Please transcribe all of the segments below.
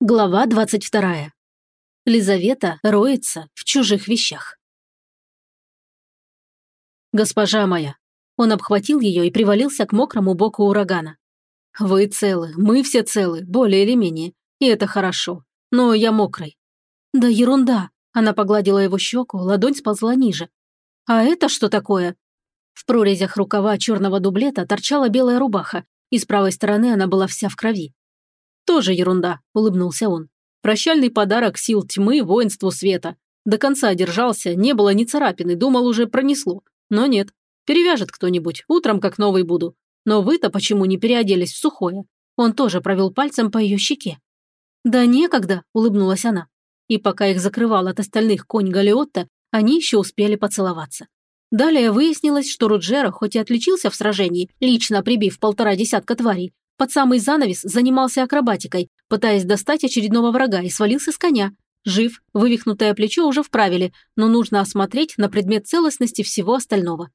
Глава 22. Лизавета роется в чужих вещах. «Госпожа моя!» Он обхватил ее и привалился к мокрому боку урагана. «Вы целы, мы все целы, более или менее. И это хорошо. Но я мокрый». «Да ерунда!» Она погладила его щеку, ладонь сползла ниже. «А это что такое?» В прорезях рукава черного дублета торчала белая рубаха, и с правой стороны она была вся в крови. «Тоже ерунда», – улыбнулся он. «Прощальный подарок сил тьмы воинству света. До конца держался, не было ни царапины, думал, уже пронесло. Но нет. Перевяжет кто-нибудь, утром как новый буду. Но вы-то почему не переоделись в сухое?» Он тоже провел пальцем по ее щеке. «Да некогда», – улыбнулась она. И пока их закрывал от остальных конь Галиотта, они еще успели поцеловаться. Далее выяснилось, что Руджера, хоть и отличился в сражении, лично прибив полтора десятка тварей, под самый занавес занимался акробатикой, пытаясь достать очередного врага и свалился с коня. Жив, вывихнутое плечо уже вправили, но нужно осмотреть на предмет целостности всего остального.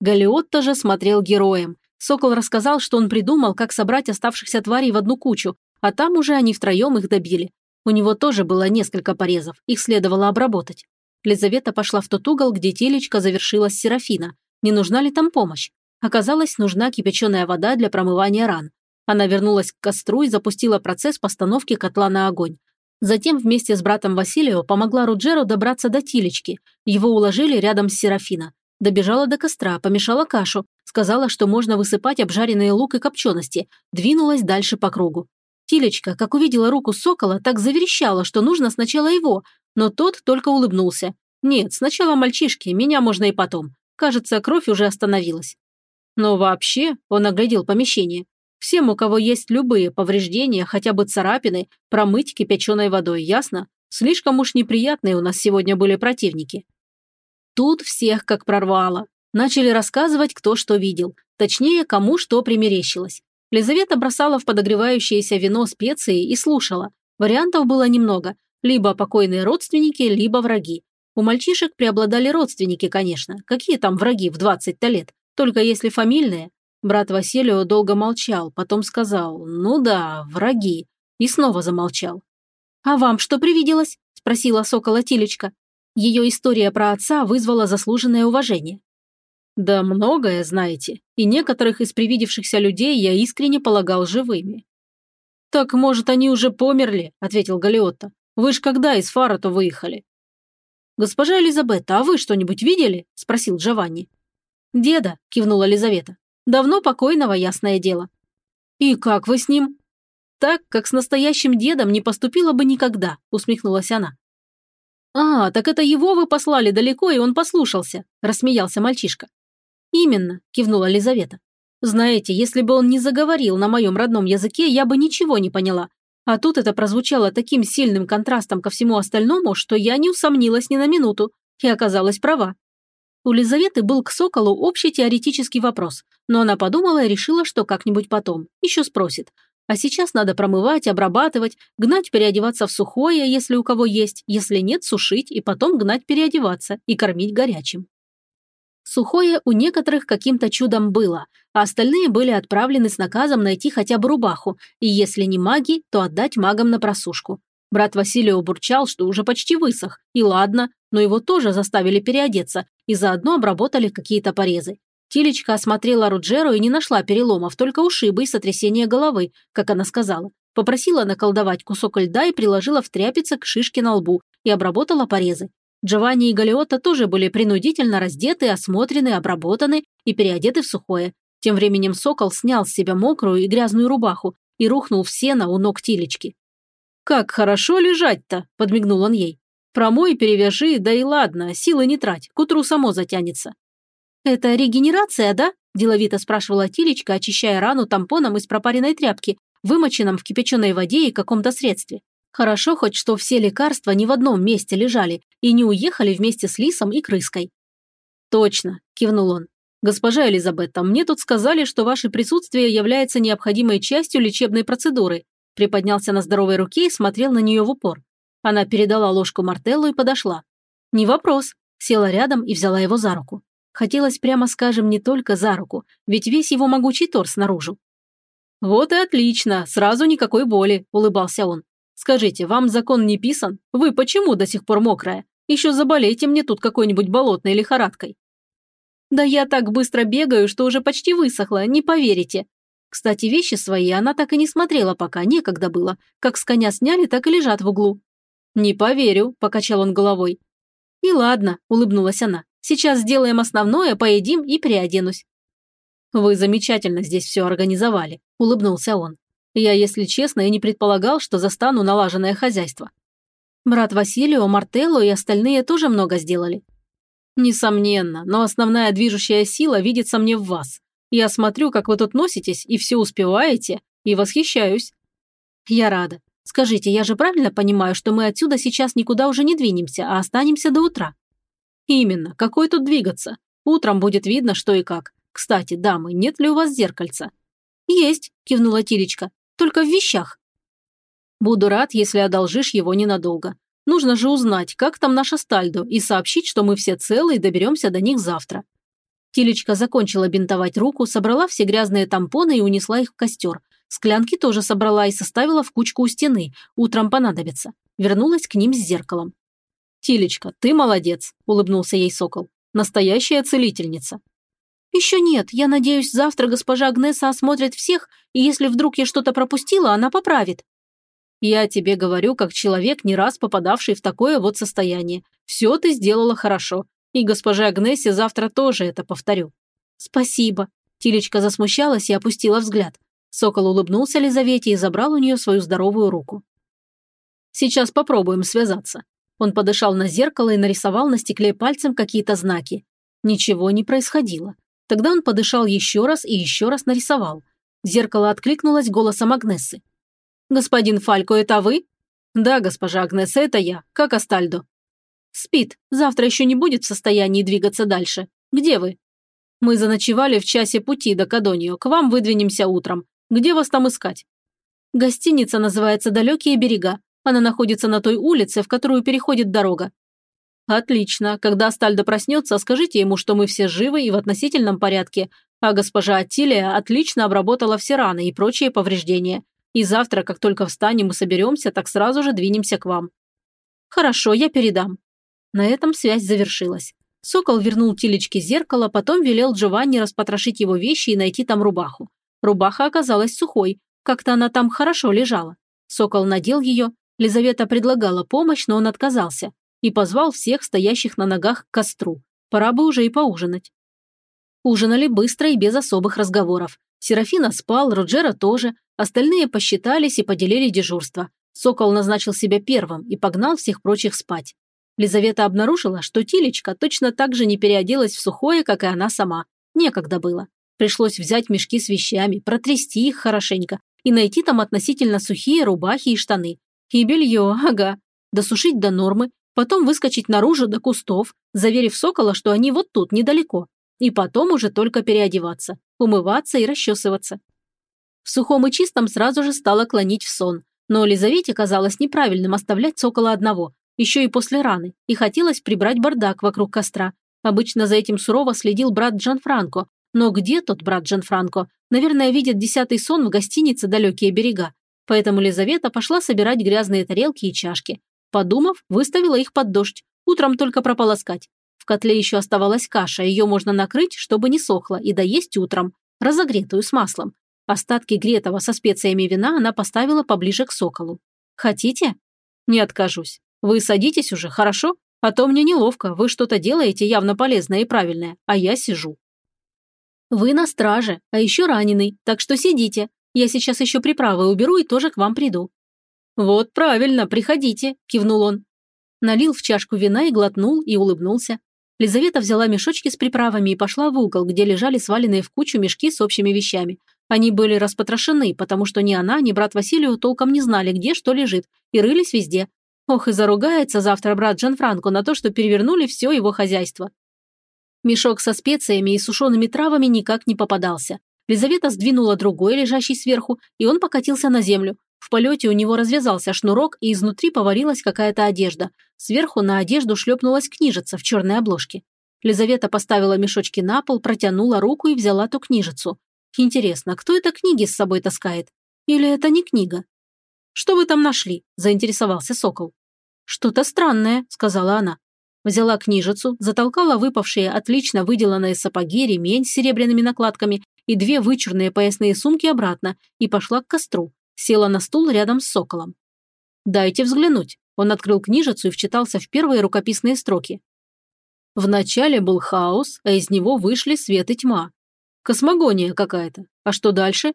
Галиотто же смотрел героем. Сокол рассказал, что он придумал, как собрать оставшихся тварей в одну кучу, а там уже они втроем их добили. У него тоже было несколько порезов, их следовало обработать. Лизавета пошла в тот угол, где телечко завершилась Серафина. Не нужна ли там помощь? Оказалось, нужна кипяченая вода для промывания ран. Она вернулась к костру и запустила процесс постановки котла на огонь. Затем вместе с братом Василио помогла Руджеру добраться до Тилечки. Его уложили рядом с Серафина. Добежала до костра, помешала кашу, сказала, что можно высыпать обжаренные лук и копчености, двинулась дальше по кругу. Тилечка, как увидела руку сокола, так заверещала, что нужно сначала его, но тот только улыбнулся. «Нет, сначала мальчишки, меня можно и потом. Кажется, кровь уже остановилась». Но вообще, он оглядел помещение, Всем, у кого есть любые повреждения, хотя бы царапины, промыть кипяченой водой, ясно? Слишком уж неприятные у нас сегодня были противники. Тут всех как прорвало. Начали рассказывать, кто что видел. Точнее, кому что примерещилось. Лизавета бросала в подогревающееся вино специи и слушала. Вариантов было немного. Либо покойные родственники, либо враги. У мальчишек преобладали родственники, конечно. Какие там враги в 20-то лет? Только если фамильные. Брат Василио долго молчал, потом сказал «Ну да, враги», и снова замолчал. «А вам что привиделось?» – спросила сокола Тилечка. Ее история про отца вызвала заслуженное уважение. «Да многое, знаете, и некоторых из привидевшихся людей я искренне полагал живыми». «Так, может, они уже померли?» – ответил Галиотто. «Вы ж когда из Фара-то выехали?» «Госпожа Элизабетта, а вы что-нибудь видели?» – спросил Джованни. «Деда», – кивнула Елизавета. Давно покойного, ясное дело. И как вы с ним? Так, как с настоящим дедом не поступила бы никогда, усмехнулась она. А, так это его вы послали далеко, и он послушался, рассмеялся мальчишка. Именно, кивнула Лизавета. Знаете, если бы он не заговорил на моем родном языке, я бы ничего не поняла. А тут это прозвучало таким сильным контрастом ко всему остальному, что я не усомнилась ни на минуту и оказалась права. У Лизаветы был к Соколу общий теоретический вопрос, но она подумала и решила, что как-нибудь потом, еще спросит. А сейчас надо промывать, обрабатывать, гнать переодеваться в сухое, если у кого есть, если нет, сушить и потом гнать переодеваться и кормить горячим. Сухое у некоторых каким-то чудом было, а остальные были отправлены с наказом найти хотя бы рубаху, и если не маги, то отдать магам на просушку. Брат Василий бурчал, что уже почти высох, и ладно, но его тоже заставили переодеться и заодно обработали какие-то порезы. Тилечка осмотрела Руджеру и не нашла переломов, только ушибы и сотрясение головы, как она сказала. Попросила наколдовать кусок льда и приложила в тряпице к шишке на лбу и обработала порезы. Джованни и Галиотта тоже были принудительно раздеты, осмотрены, обработаны и переодеты в сухое. Тем временем сокол снял с себя мокрую и грязную рубаху и рухнул в сено у ног Тилечки. «Как хорошо лежать-то!» – подмигнул он ей. «Промой, перевяжи, да и ладно, силы не трать, к утру само затянется». «Это регенерация, да?» – деловито спрашивала Тилечка, очищая рану тампоном из пропаренной тряпки, вымоченном в кипяченой воде и каком-то средстве. Хорошо хоть, что все лекарства не в одном месте лежали и не уехали вместе с лисом и крыской. «Точно», – кивнул он. «Госпожа Элизабетта, мне тут сказали, что ваше присутствие является необходимой частью лечебной процедуры приподнялся на здоровой руке и смотрел на нее в упор. Она передала ложку Мартеллу и подошла. «Не вопрос», села рядом и взяла его за руку. Хотелось, прямо скажем, не только за руку, ведь весь его могучий торс наружу. «Вот и отлично, сразу никакой боли», – улыбался он. Скажите, вам закон не писан? Вы почему до сих пор мокрая? Еще заболейте мне тут какой-нибудь болотной лихорадкой». «Да я так быстро бегаю, что уже почти высохла, не поверите». Кстати, вещи свои она так и не смотрела пока, некогда было. Как с коня сняли, так и лежат в углу. «Не поверю», – покачал он головой. «И ладно», – улыбнулась она. «Сейчас сделаем основное, поедим и переоденусь». «Вы замечательно здесь все организовали», – улыбнулся он. «Я, если честно, и не предполагал, что застану налаженное хозяйство». Брат Василио, Мартелло и остальные тоже много сделали. Несомненно, но основная движущая сила видится мне в вас. Я смотрю, как вы тут носитесь и все успеваете, и восхищаюсь. Я рада. Скажите, я же правильно понимаю, что мы отсюда сейчас никуда уже не двинемся, а останемся до утра? Именно. Какой тут двигаться? Утром будет видно, что и как. Кстати, дамы, нет ли у вас зеркальца? Есть, кивнула Тилечка. Только в вещах. Буду рад, если одолжишь его ненадолго. Нужно же узнать, как там наша Стальдо, и сообщить, что мы все целы и доберемся до них завтра. Тилечка закончила бинтовать руку, собрала все грязные тампоны и унесла их в костер, Склянки тоже собрала и составила в кучку у стены. Утром понадобится. Вернулась к ним с зеркалом. «Тилечка, ты молодец», – улыбнулся ей сокол. «Настоящая целительница». «Еще нет. Я надеюсь, завтра госпожа Агнеса осмотрит всех, и если вдруг я что-то пропустила, она поправит». «Я тебе говорю, как человек, не раз попадавший в такое вот состояние. Все ты сделала хорошо. И госпоже Агнесе завтра тоже это повторю». «Спасибо». Тилечка засмущалась и опустила взгляд. Сокол улыбнулся Лизавете и забрал у нее свою здоровую руку. «Сейчас попробуем связаться». Он подышал на зеркало и нарисовал на стекле пальцем какие-то знаки. Ничего не происходило. Тогда он подышал еще раз и еще раз нарисовал. Зеркало откликнулось голосом Агнессы. «Господин Фалько, это вы?» «Да, госпожа Агнеса, это я. Как Астальдо?» «Спит. Завтра еще не будет в состоянии двигаться дальше. Где вы?» «Мы заночевали в часе пути до Кадонио. К вам выдвинемся утром. Где вас там искать?» «Гостиница называется «Далекие берега». Она находится на той улице, в которую переходит дорога». «Отлично. Когда Астальдо проснется, скажите ему, что мы все живы и в относительном порядке, а госпожа Аттилия отлично обработала все раны и прочие повреждения. И завтра, как только встанем и соберемся, так сразу же двинемся к вам». «Хорошо, я передам». На этом связь завершилась. Сокол вернул Тилечке зеркало, потом велел Джованни распотрошить его вещи и найти там рубаху. Рубаха оказалась сухой, как-то она там хорошо лежала. Сокол надел ее, Лизавета предлагала помощь, но он отказался и позвал всех стоящих на ногах к костру. Пора бы уже и поужинать. Ужинали быстро и без особых разговоров. Серафина спал, Роджера тоже, остальные посчитались и поделили дежурство. Сокол назначил себя первым и погнал всех прочих спать. Лизавета обнаружила, что Тилечка точно так же не переоделась в сухое, как и она сама. Некогда было. Пришлось взять мешки с вещами, протрясти их хорошенько и найти там относительно сухие рубахи и штаны. И белье, ага. Досушить до нормы, потом выскочить наружу до кустов, заверив сокола, что они вот тут, недалеко. И потом уже только переодеваться, умываться и расчесываться. В сухом и чистом сразу же стало клонить в сон. Но Лизавете казалось неправильным оставлять сокола одного, еще и после раны, и хотелось прибрать бардак вокруг костра. Обычно за этим сурово следил брат Джан Франко, но где тот брат Джанфранко? Наверное, видит десятый сон в гостинице «Далекие берега». Поэтому Лизавета пошла собирать грязные тарелки и чашки. Подумав, выставила их под дождь. Утром только прополоскать. В котле еще оставалась каша, ее можно накрыть, чтобы не сохло, и доесть утром, разогретую с маслом. Остатки гретого со специями вина она поставила поближе к соколу. «Хотите?» «Не откажусь. Вы садитесь уже, хорошо? А то мне неловко, вы что-то делаете явно полезное и правильное, а я сижу». Вы на страже, а еще раненый, так что сидите. Я сейчас еще приправы уберу и тоже к вам приду». «Вот правильно, приходите», – кивнул он. Налил в чашку вина и глотнул, и улыбнулся. Лизавета взяла мешочки с приправами и пошла в угол, где лежали сваленные в кучу мешки с общими вещами. Они были распотрошены, потому что ни она, ни брат Василию толком не знали, где что лежит, и рылись везде. Ох, и заругается завтра брат Джанфранко на то, что перевернули все его хозяйство. Мешок со специями и сушеными травами никак не попадался. Лизавета сдвинула другой, лежащий сверху, и он покатился на землю. В полете у него развязался шнурок, и изнутри поварилась какая-то одежда. Сверху на одежду шлепнулась книжица в черной обложке. Лизавета поставила мешочки на пол, протянула руку и взяла ту книжицу. Интересно, кто это книги с собой таскает? Или это не книга? Что вы там нашли?» – заинтересовался сокол. «Что-то странное», – сказала она. Взяла книжицу, затолкала выпавшие отлично выделанные сапоги, ремень с серебряными накладками и две вычурные поясные сумки обратно и пошла к костру. Села на стул рядом с соколом. «Дайте взглянуть». Он открыл книжицу и вчитался в первые рукописные строки. Вначале был хаос, а из него вышли свет и тьма. Космогония какая-то. А что дальше?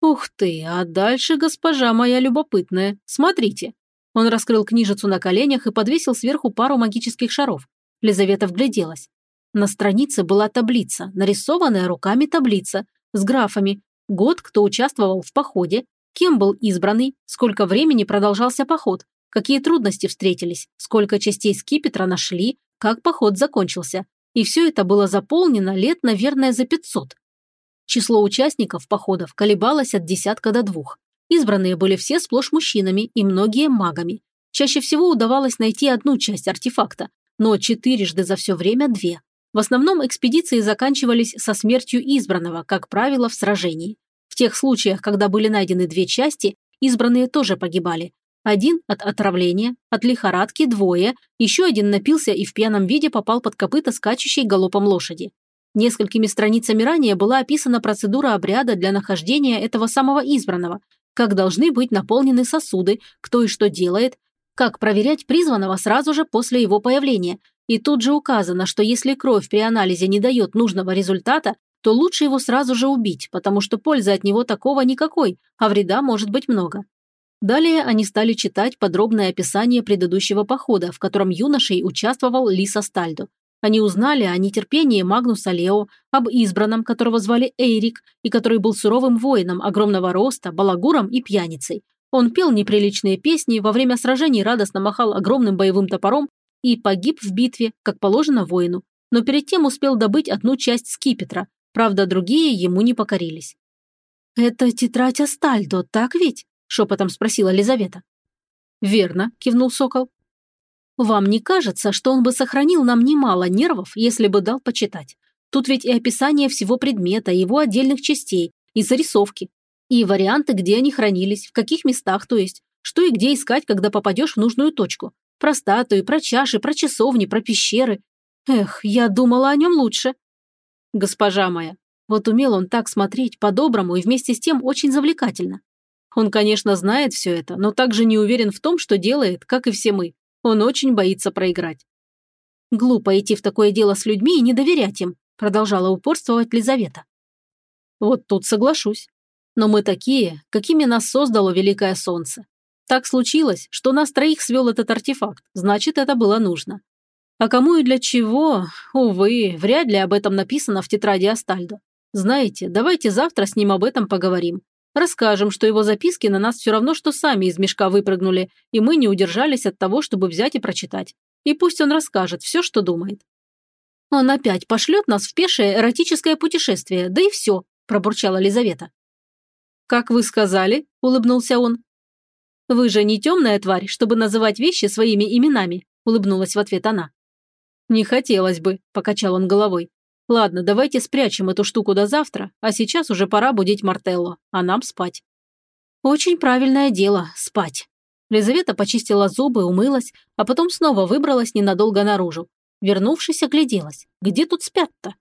Ух ты, а дальше госпожа моя любопытная. Смотрите. Он раскрыл книжицу на коленях и подвесил сверху пару магических шаров. Лизавета вгляделась. На странице была таблица, нарисованная руками таблица, с графами, год, кто участвовал в походе, кем был избранный, сколько времени продолжался поход, какие трудности встретились, сколько частей скипетра нашли, как поход закончился. И все это было заполнено лет, наверное, за 500. Число участников походов колебалось от десятка до двух. Избранные были все сплошь мужчинами и многие магами. Чаще всего удавалось найти одну часть артефакта, но четырежды за все время две. В основном экспедиции заканчивались со смертью избранного, как правило, в сражении. В тех случаях, когда были найдены две части, избранные тоже погибали. Один от отравления, от лихорадки двое, еще один напился и в пьяном виде попал под копыта скачущей галопом лошади. Несколькими страницами ранее была описана процедура обряда для нахождения этого самого избранного, как должны быть наполнены сосуды, кто и что делает, как проверять призванного сразу же после его появления. И тут же указано, что если кровь при анализе не дает нужного результата, то лучше его сразу же убить, потому что пользы от него такого никакой, а вреда может быть много. Далее они стали читать подробное описание предыдущего похода, в котором юношей участвовал Лиса Стальдо. Они узнали о нетерпении Магнуса Лео, об избранном, которого звали Эйрик, и который был суровым воином огромного роста, балагуром и пьяницей. Он пел неприличные песни, во время сражений радостно махал огромным боевым топором и погиб в битве, как положено воину. Но перед тем успел добыть одну часть скипетра, правда, другие ему не покорились. «Это тетрадь Астальдо, так ведь?» – шепотом спросила Лизавета. «Верно», – кивнул Сокол. Вам не кажется, что он бы сохранил нам немало нервов, если бы дал почитать? Тут ведь и описание всего предмета, его отдельных частей, и зарисовки, и варианты, где они хранились, в каких местах, то есть, что и где искать, когда попадешь в нужную точку. Про статуи, про чаши, про часовни, про пещеры. Эх, я думала о нем лучше. Госпожа моя, вот умел он так смотреть по-доброму и вместе с тем очень завлекательно. Он, конечно, знает все это, но также не уверен в том, что делает, как и все мы. Он очень боится проиграть. Глупо идти в такое дело с людьми и не доверять им, продолжала упорствовать Лизавета. Вот тут соглашусь. Но мы такие, какими нас создало Великое Солнце. Так случилось, что нас троих свел этот артефакт, значит, это было нужно. А кому и для чего, увы, вряд ли об этом написано в тетради Астальдо. Знаете, давайте завтра с ним об этом поговорим. Расскажем, что его записки на нас все равно, что сами из мешка выпрыгнули, и мы не удержались от того, чтобы взять и прочитать. И пусть он расскажет все, что думает. Он опять пошлет нас в пешее эротическое путешествие, да и все, пробурчала Лизавета. Как вы сказали, улыбнулся он. Вы же не темная тварь, чтобы называть вещи своими именами, улыбнулась в ответ она. Не хотелось бы, покачал он головой. Ладно, давайте спрячем эту штуку до завтра, а сейчас уже пора будить Мартелло, а нам спать. Очень правильное дело – спать. Лизавета почистила зубы, умылась, а потом снова выбралась ненадолго наружу. Вернувшись, огляделась. Где тут спят-то?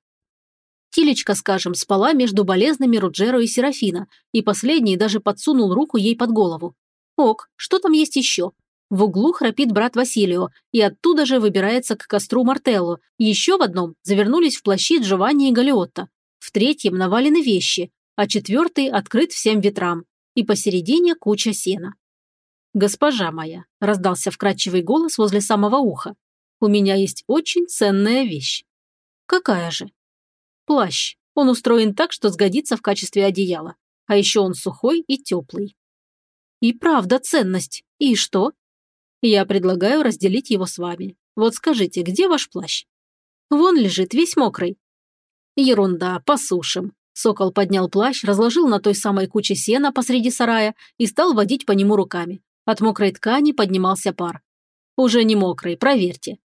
Тилечка, скажем, спала между болезными Руджеро и Серафина, и последний даже подсунул руку ей под голову. Ок, что там есть еще? В углу храпит брат Василио, и оттуда же выбирается к костру Мартелло. Еще в одном завернулись в плащи Джованни и Галиотто. В третьем навалены вещи, а четвертый открыт всем ветрам. И посередине куча сена. «Госпожа моя», – раздался вкрадчивый голос возле самого уха, – «у меня есть очень ценная вещь». «Какая же?» «Плащ. Он устроен так, что сгодится в качестве одеяла. А еще он сухой и теплый». «И правда ценность. И что?» Я предлагаю разделить его с вами. Вот скажите, где ваш плащ? Вон лежит, весь мокрый. Ерунда, посушим. Сокол поднял плащ, разложил на той самой куче сена посреди сарая и стал водить по нему руками. От мокрой ткани поднимался пар. Уже не мокрый, проверьте.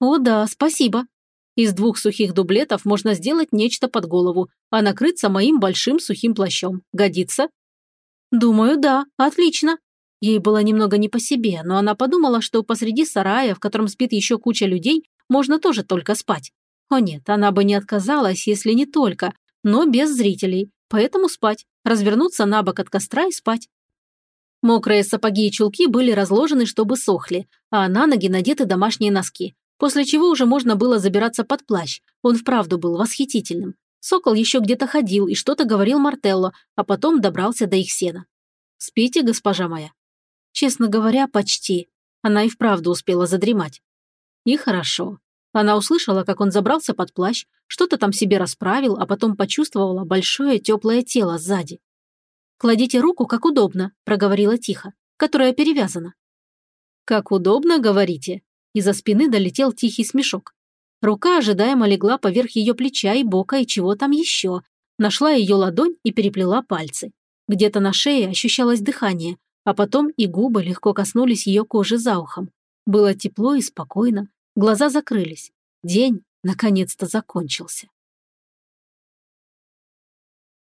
О да, спасибо. Из двух сухих дублетов можно сделать нечто под голову, а накрыться моим большим сухим плащом. Годится? Думаю, да, отлично. Ей было немного не по себе, но она подумала, что посреди сарая, в котором спит еще куча людей, можно тоже только спать. О нет, она бы не отказалась, если не только, но без зрителей. Поэтому спать, развернуться на бок от костра и спать. Мокрые сапоги и чулки были разложены, чтобы сохли, а на ноги надеты домашние носки, после чего уже можно было забираться под плащ. Он вправду был восхитительным. Сокол еще где-то ходил и что-то говорил Мартелло, а потом добрался до их сена. «Спите, госпожа моя?» Честно говоря, почти. Она и вправду успела задремать. И хорошо. Она услышала, как он забрался под плащ, что-то там себе расправил, а потом почувствовала большое теплое тело сзади. «Кладите руку, как удобно», – проговорила тихо, – «которая перевязана». «Как удобно, говорите?» Из-за спины долетел тихий смешок. Рука ожидаемо легла поверх ее плеча и бока и чего там еще. Нашла ее ладонь и переплела пальцы. Где-то на шее ощущалось дыхание, а потом и губы легко коснулись ее кожи за ухом. Было тепло и спокойно, глаза закрылись. День наконец-то закончился.